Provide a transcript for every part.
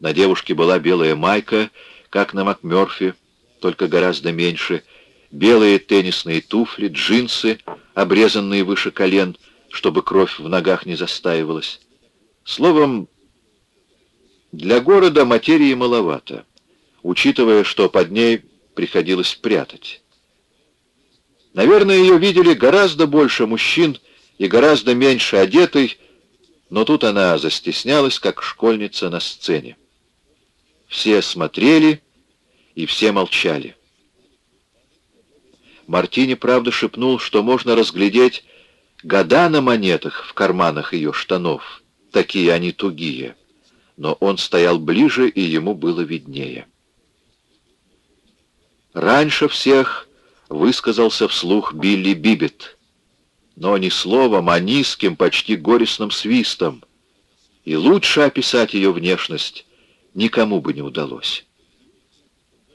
На девушке была белая майка, как на МакМёрфи, только гораздо меньше, белые теннисные туфли, джинсы, обрезанные выше колен, чтобы кровь в ногах не застаивалась. Словом, для города материи маловато, учитывая, что под ней приходилось прятать. Наверное, ее видели гораздо больше мужчин и гораздо меньше одетой, но тут она застеснялась, как школьница на сцене. Все смотрели и все молчали. Мартини, правда, шепнул, что можно разглядеть года на монетах в карманах ее штанов. Такие они тугие. Но он стоял ближе, и ему было виднее. Раньше всех высказался вслух Билли Бибет, но не словом, а низким, почти горестным свистом. И лучше описать ее внешность никому бы не удалось.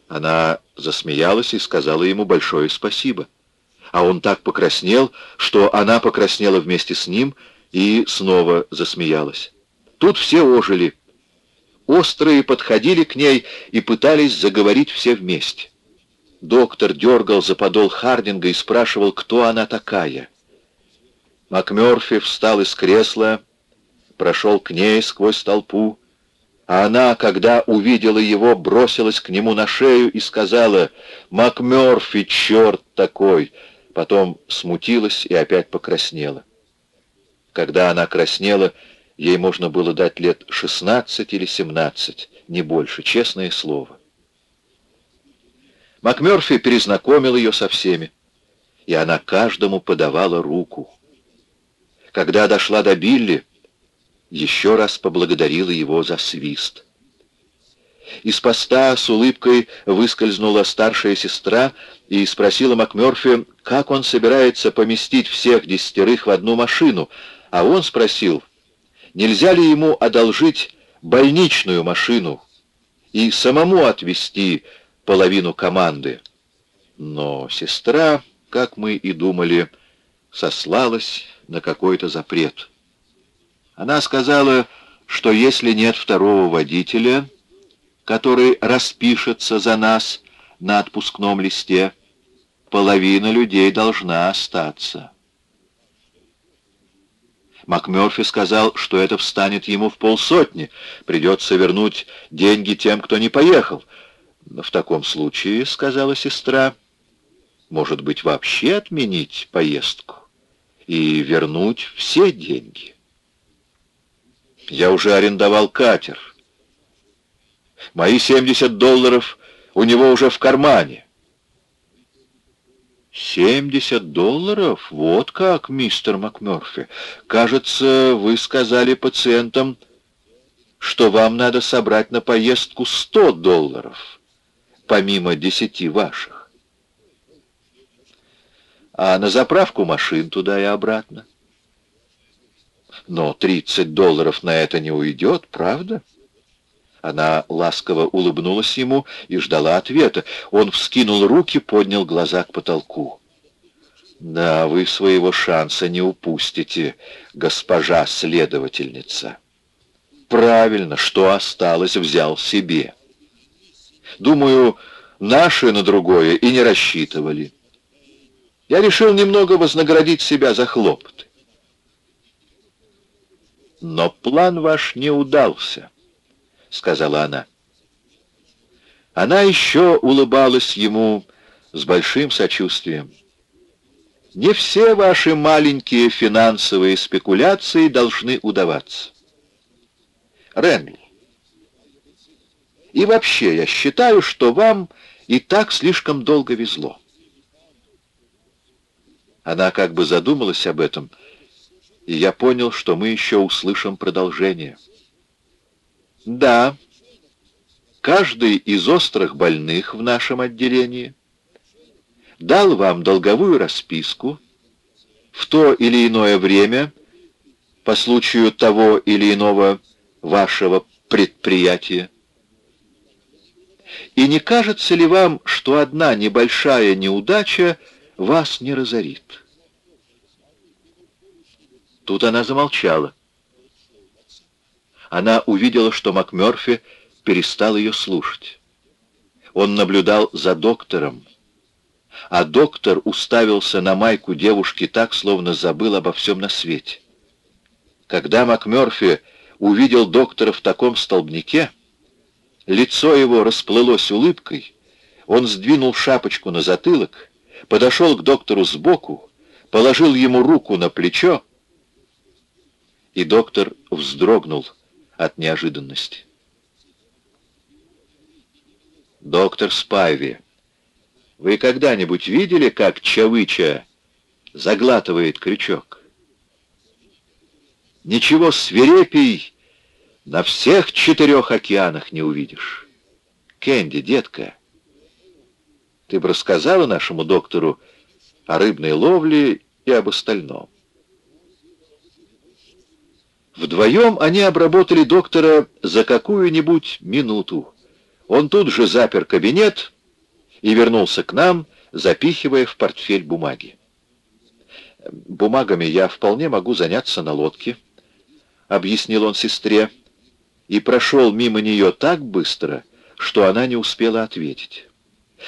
Она засмеялась и сказала ему большое спасибо. А он так покраснел, что она покраснела вместе с ним и снова засмеялась. Тут все ожили. Острые подходили к ней и пытались заговорить все вместе. Доктор дергал за подол Хардинга и спрашивал, кто она такая. МакМёрфи встал из кресла, прошел к ней сквозь толпу, а она, когда увидела его, бросилась к нему на шею и сказала «МакМёрфи, черт такой!» Потом смутилась и опять покраснела. Когда она краснела, ей можно было дать лет 16 или 17, не больше, честное слово. МакМёрфи перезнакомил ее со всеми, и она каждому подавала руку. Когда дошла до Билли, еще раз поблагодарила его за свист. Из поста с улыбкой выскользнула старшая сестра и спросила МакМёрфи, как он собирается поместить всех десятерых в одну машину, а он спросил, нельзя ли ему одолжить больничную машину и самому отвезти половину команды. Но сестра, как мы и думали, сослалась на какой-то запрет. Она сказала, что если нет второго водителя, который распишется за нас на отпускном листе, половина людей должна остаться. МакМёрфи сказал, что это встанет ему в полсотни, придется вернуть деньги тем, кто не поехал. В таком случае, — сказала сестра, — может быть, вообще отменить поездку и вернуть все деньги. Я уже арендовал катер. Мои 70 долларов у него уже в кармане. 70 долларов? Вот как, мистер МакМёрфи. Кажется, вы сказали пациентам, что вам надо собрать на поездку 100 долларов, помимо 10 ваших. А на заправку машин туда и обратно. Но 30 долларов на это не уйдет, правда? Она ласково улыбнулась ему и ждала ответа. Он вскинул руки, поднял глаза к потолку. «Да, вы своего шанса не упустите, госпожа следовательница. Правильно, что осталось, взял себе. Думаю, наши на другое и не рассчитывали. Я решил немного вознаградить себя за хлопоты. «Но план ваш не удался», — сказала она. Она еще улыбалась ему с большим сочувствием. «Не все ваши маленькие финансовые спекуляции должны удаваться. Ренли, и вообще я считаю, что вам и так слишком долго везло». Она как бы задумалась об этом, — и я понял, что мы еще услышим продолжение. Да, каждый из острых больных в нашем отделении дал вам долговую расписку в то или иное время по случаю того или иного вашего предприятия. И не кажется ли вам, что одна небольшая неудача вас не разорит? Тут она замолчала. Она увидела, что МакМёрфи перестал ее слушать. Он наблюдал за доктором, а доктор уставился на майку девушки так, словно забыл обо всем на свете. Когда МакМёрфи увидел доктора в таком столбнике, лицо его расплылось улыбкой, он сдвинул шапочку на затылок, подошел к доктору сбоку, положил ему руку на плечо, и доктор вздрогнул от неожиданности. «Доктор Спайви, вы когда-нибудь видели, как Чавыча заглатывает крючок?» Ничего свирепей на всех четырех океанах не увидишь. Кенди, детка, ты бы рассказала нашему доктору о рыбной ловле и об остальном. Вдвоем они обработали доктора за какую-нибудь минуту. Он тут же запер кабинет и вернулся к нам, запихивая в портфель бумаги. Бумагами я вполне могу заняться на лодке, — объяснил он сестре, и прошел мимо нее так быстро, что она не успела ответить.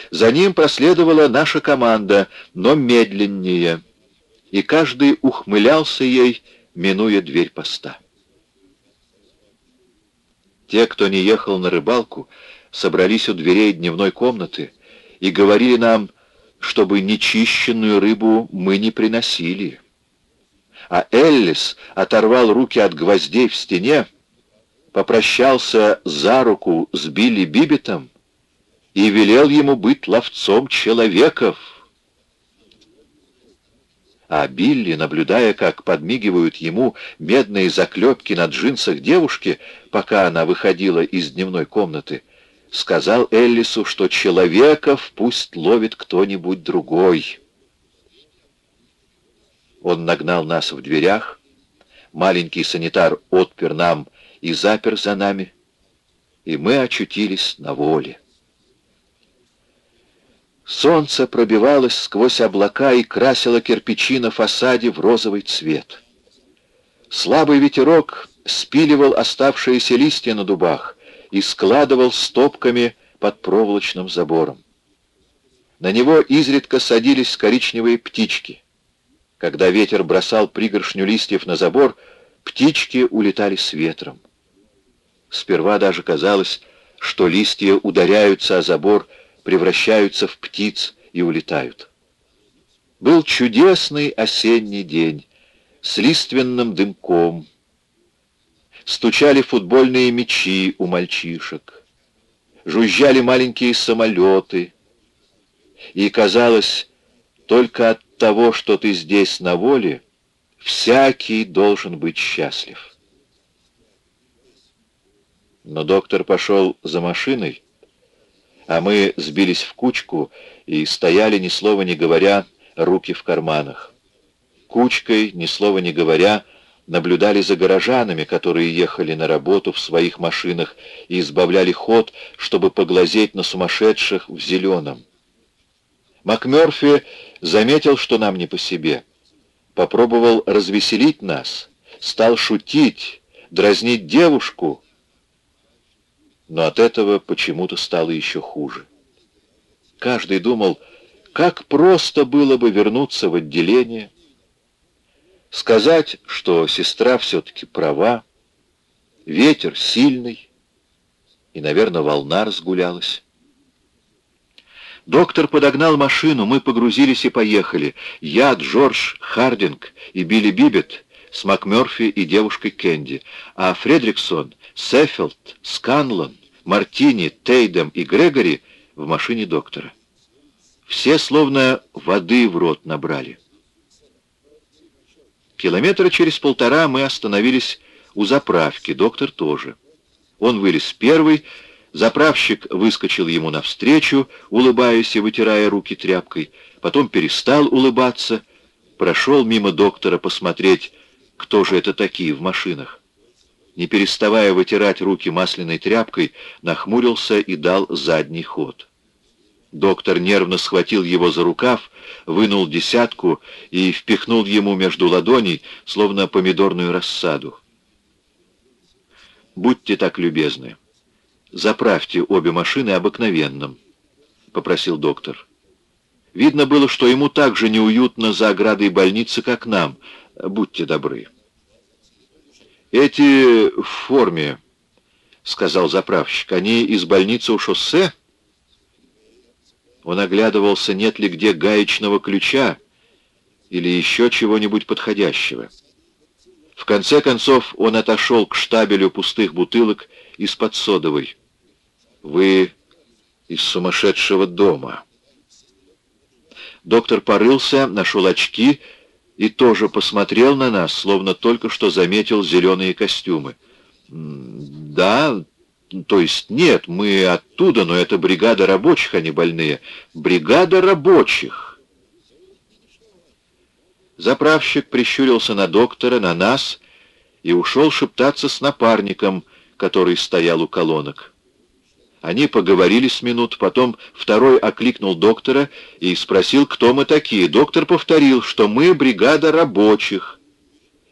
За ним проследовала наша команда, но медленнее, и каждый ухмылялся ей, минуя дверь поста. Те, кто не ехал на рыбалку, собрались у дверей дневной комнаты и говорили нам, чтобы нечищенную рыбу мы не приносили. А Эллис оторвал руки от гвоздей в стене, попрощался за руку с Билли Бибетом и велел ему быть ловцом человеков. А Билли, наблюдая, как подмигивают ему медные заклепки на джинсах девушки, пока она выходила из дневной комнаты, сказал Эллису, что человеков пусть ловит кто-нибудь другой. Он нагнал нас в дверях, маленький санитар отпер нам и запер за нами, и мы очутились на воле. Солнце пробивалось сквозь облака и красило кирпичи на фасаде в розовый цвет. Слабый ветерок спиливал оставшиеся листья на дубах и складывал стопками под проволочным забором. На него изредка садились коричневые птички. Когда ветер бросал пригоршню листьев на забор, птички улетали с ветром. Сперва даже казалось, что листья ударяются о забор, превращаются в птиц и улетают. Был чудесный осенний день с лиственным дымком. Стучали футбольные мячи у мальчишек. Жужжали маленькие самолеты. И казалось, только от того, что ты здесь на воле, всякий должен быть счастлив. Но доктор пошел за машиной, а мы сбились в кучку и стояли, ни слова не говоря, руки в карманах. Кучкой, ни слова не говоря, наблюдали за горожанами, которые ехали на работу в своих машинах и избавляли ход, чтобы поглазеть на сумасшедших в зеленом. МакМёрфи заметил, что нам не по себе. Попробовал развеселить нас, стал шутить, дразнить девушку, но от этого почему-то стало еще хуже. Каждый думал, как просто было бы вернуться в отделение, сказать, что сестра все-таки права, ветер сильный, и, наверное, волна разгулялась. Доктор подогнал машину, мы погрузились и поехали. Я, Джордж Хардинг и Билли Бибет с МакМёрфи и девушкой Кэнди, а Фредриксон, Сеффилд, Сканлон, Мартини, Тейдем и Грегори в машине доктора. Все словно воды в рот набрали. Километра через полтора мы остановились у заправки, доктор тоже. Он вылез первый, заправщик выскочил ему навстречу, улыбаясь и вытирая руки тряпкой, потом перестал улыбаться, прошел мимо доктора посмотреть, кто же это такие в машинах не переставая вытирать руки масляной тряпкой, нахмурился и дал задний ход. Доктор нервно схватил его за рукав, вынул десятку и впихнул ему между ладоней, словно помидорную рассаду. «Будьте так любезны. заправьте обе машины обыкновенным», — попросил доктор. Видно было, что ему так же неуютно за оградой больницы, как нам. Будьте добры. «Эти в форме», — сказал заправщик, — «они из больницы у шоссе?» Он оглядывался, нет ли где гаечного ключа или еще чего-нибудь подходящего. В конце концов он отошел к штабелю пустых бутылок из-под содовой. «Вы из сумасшедшего дома». Доктор порылся, нашел очки и тоже посмотрел на нас, словно только что заметил зеленые костюмы. «Да, то есть нет, мы оттуда, но это бригада рабочих, а не больные. Бригада рабочих!» Заправщик прищурился на доктора, на нас и ушел шептаться с напарником, который стоял у колонок. Они поговорили с минут, потом второй окликнул доктора и спросил, кто мы такие. Доктор повторил, что мы бригада рабочих.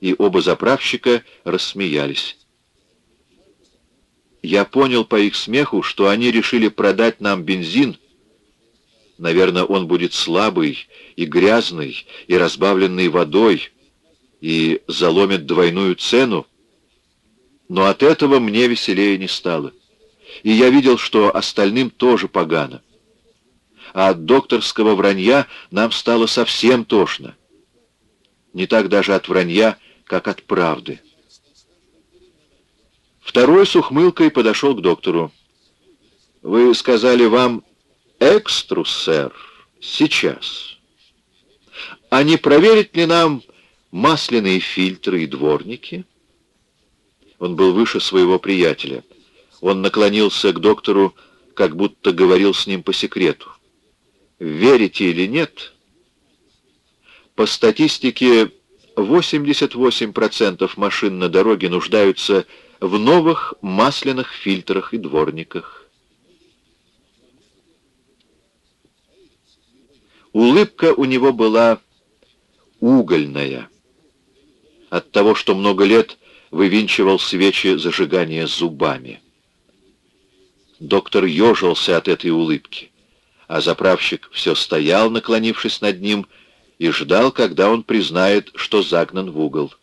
И оба заправщика рассмеялись. Я понял по их смеху, что они решили продать нам бензин, Наверное, он будет слабый и грязный, и разбавленный водой, и заломит двойную цену. Но от этого мне веселее не стало. И я видел, что остальным тоже погано. А от докторского вранья нам стало совсем тошно. Не так даже от вранья, как от правды. Второй с ухмылкой подошел к доктору. «Вы сказали, вам экстру, сэр, сейчас. А не проверить ли нам масляные фильтры и дворники? Он был выше своего приятеля. Он наклонился к доктору, как будто говорил с ним по секрету. Верите или нет? По статистике, 88% машин на дороге нуждаются в новых масляных фильтрах и дворниках. Улыбка у него была угольная. От того, что много лет вывинчивал свечи зажигания зубами. Доктор ежился от этой улыбки, а заправщик все стоял, наклонившись над ним, и ждал, когда он признает, что загнан в угол.